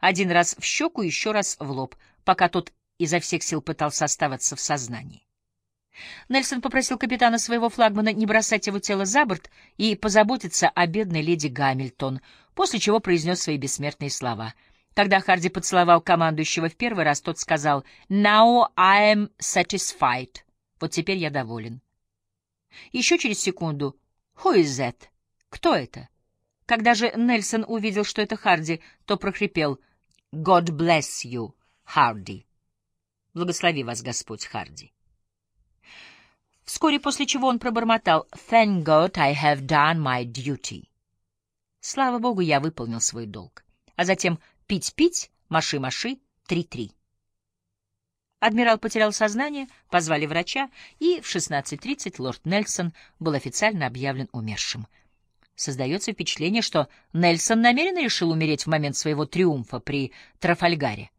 Один раз в щеку, еще раз в лоб, пока тот изо всех сил пытался оставаться в сознании. Нельсон попросил капитана своего флагмана не бросать его тело за борт и позаботиться о бедной леди Гамильтон, после чего произнес свои бессмертные слова. Когда Харди поцеловал командующего в первый раз, тот сказал «Now I am satisfied». Вот теперь я доволен. Еще через секунду «Who is that?» «Кто это?» Когда же Нельсон увидел, что это Харди, то прохрипел «God bless you, Харди». «Благослови вас, Господь, Харди». Вскоре после чего он пробормотал «Thank God I have done my duty». Слава Богу, я выполнил свой долг. А затем «пить-пить», «маши-маши», «три-три». Адмирал потерял сознание, позвали врача, и в 16.30 лорд Нельсон был официально объявлен умершим. Создается впечатление, что Нельсон намеренно решил умереть в момент своего триумфа при Трафальгаре.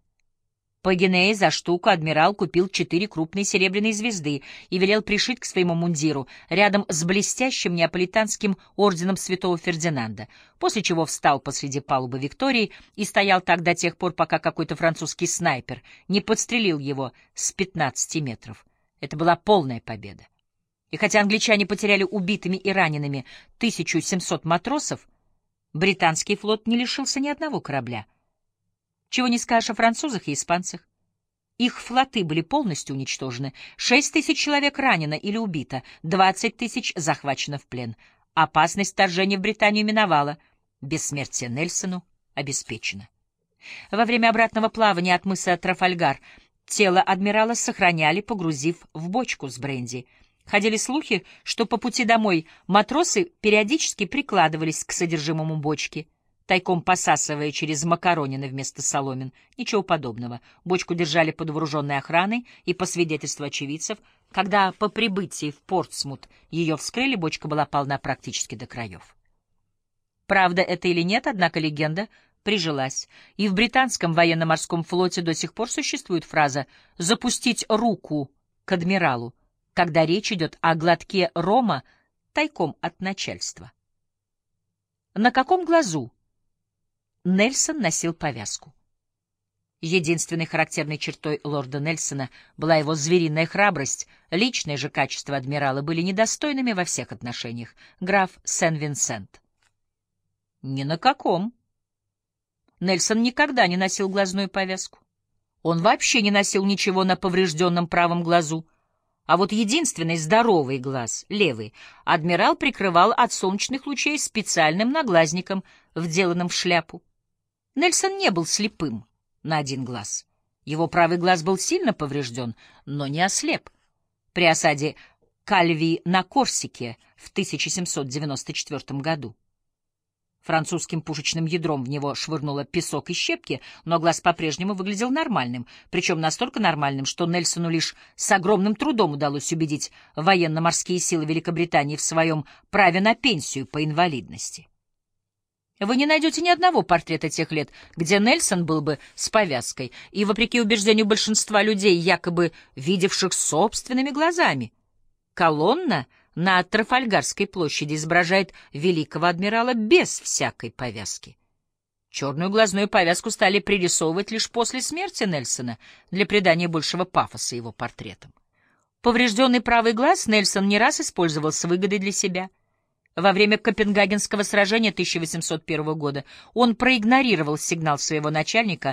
По Генее за штуку адмирал купил четыре крупные серебряные звезды и велел пришить к своему мундиру рядом с блестящим неаполитанским орденом святого Фердинанда, после чего встал посреди палубы Виктории и стоял так до тех пор, пока какой-то французский снайпер не подстрелил его с 15 метров. Это была полная победа. И хотя англичане потеряли убитыми и ранеными 1700 матросов, британский флот не лишился ни одного корабля — чего не скажешь о французах и испанцах. Их флоты были полностью уничтожены, шесть тысяч человек ранено или убито, двадцать тысяч захвачено в плен. Опасность вторжения в Британию миновала, бессмертие Нельсону обеспечено. Во время обратного плавания от мыса Трафальгар тело адмирала сохраняли, погрузив в бочку с бренди. Ходили слухи, что по пути домой матросы периодически прикладывались к содержимому бочки — тайком посасывая через макаронины вместо соломин. Ничего подобного. Бочку держали под вооруженной охраной, и, по свидетельству очевидцев, когда по прибытии в Портсмут ее вскрыли, бочка была полна практически до краев. Правда это или нет, однако легенда прижилась, и в британском военно-морском флоте до сих пор существует фраза «запустить руку к адмиралу», когда речь идет о глотке рома тайком от начальства. На каком глазу Нельсон носил повязку. Единственной характерной чертой лорда Нельсона была его звериная храбрость, личные же качества адмирала были недостойными во всех отношениях. Граф Сен-Винсент. Ни на каком. Нельсон никогда не носил глазную повязку. Он вообще не носил ничего на поврежденном правом глазу. А вот единственный здоровый глаз, левый, адмирал прикрывал от солнечных лучей специальным наглазником, вделанным в шляпу. Нельсон не был слепым на один глаз. Его правый глаз был сильно поврежден, но не ослеп. При осаде Кальви на Корсике в 1794 году. Французским пушечным ядром в него швырнуло песок и щепки, но глаз по-прежнему выглядел нормальным, причем настолько нормальным, что Нельсону лишь с огромным трудом удалось убедить военно-морские силы Великобритании в своем праве на пенсию по инвалидности. Вы не найдете ни одного портрета тех лет, где Нельсон был бы с повязкой, и, вопреки убеждению большинства людей, якобы видевших собственными глазами. Колонна на Трафальгарской площади изображает великого адмирала без всякой повязки. Черную глазную повязку стали пририсовывать лишь после смерти Нельсона для придания большего пафоса его портретам. Поврежденный правый глаз Нельсон не раз использовал с выгодой для себя — во время Копенгагенского сражения 1801 года он проигнорировал сигнал своего начальника